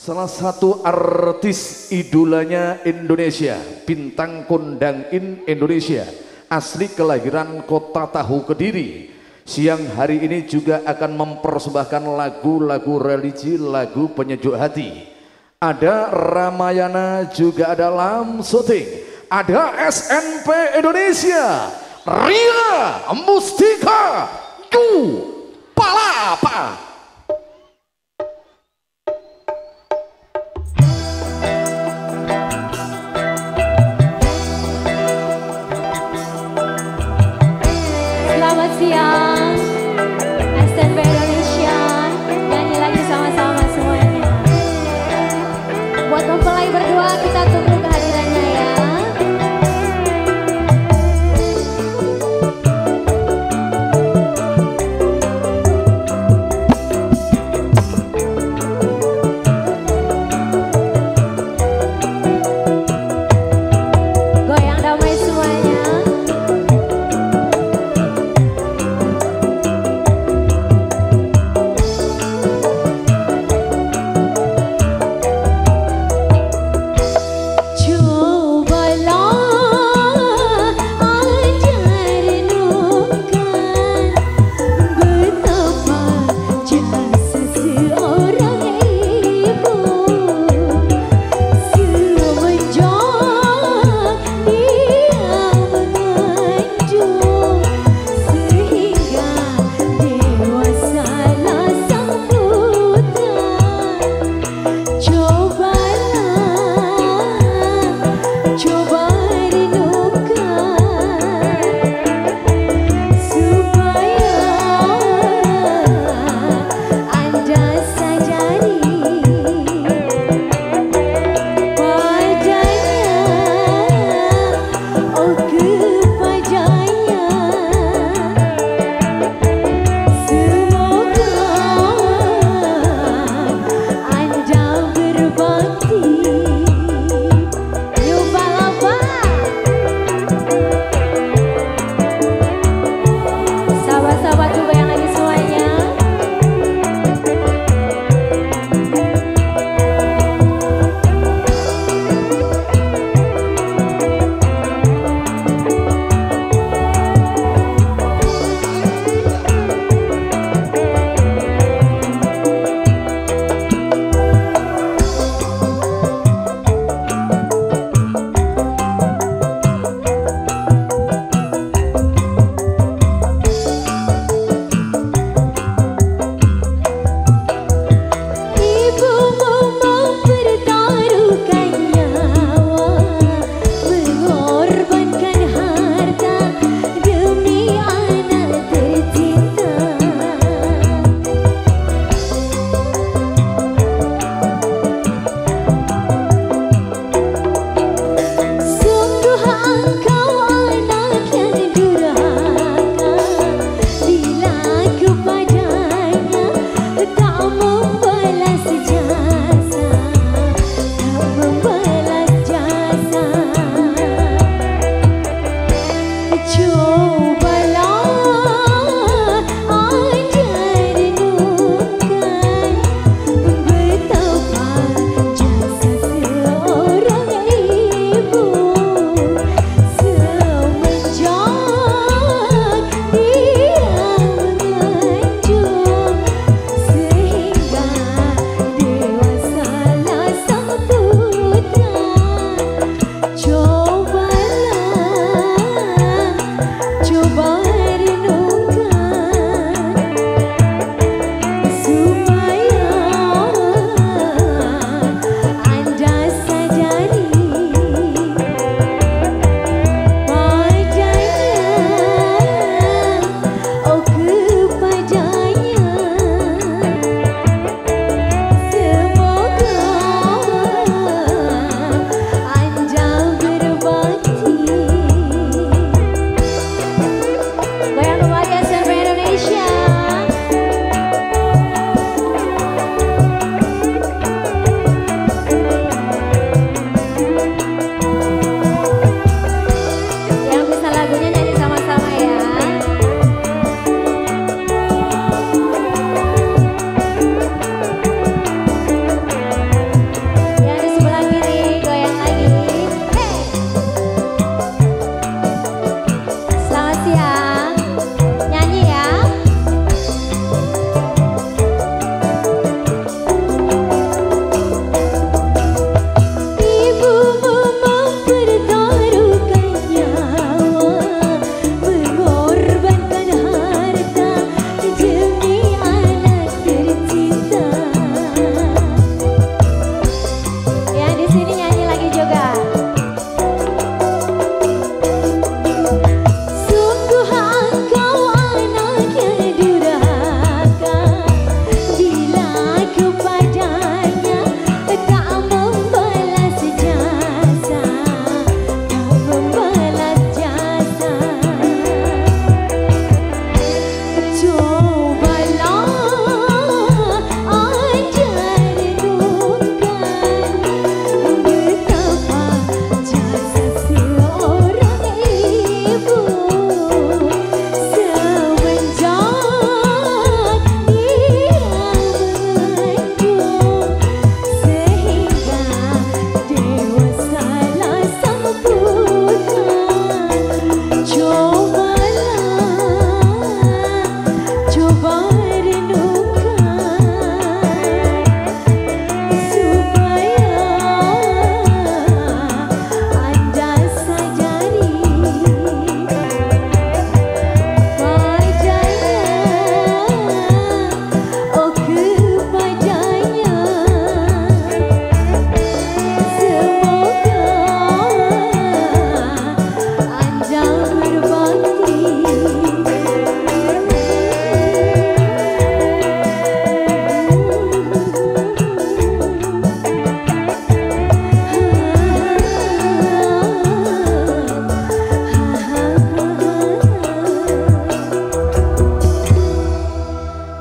Salah satu artis idolanya Indonesia, bintang kondang in Indonesia, asli kelahiran kota Tahu Kediri. Siang hari ini juga akan mempersembahkan lagu-lagu religi, lagu penyejuk hati. Ada Ramayana, juga ada Lam Suting, ada SNP Indonesia, Ria Mustika, Du Palapa. oh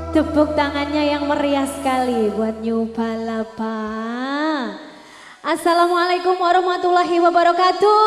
Tepuk tangannya yang meriah sekali buat New Balapa. Assalamualaikum warahmatullahi wabarakatuh.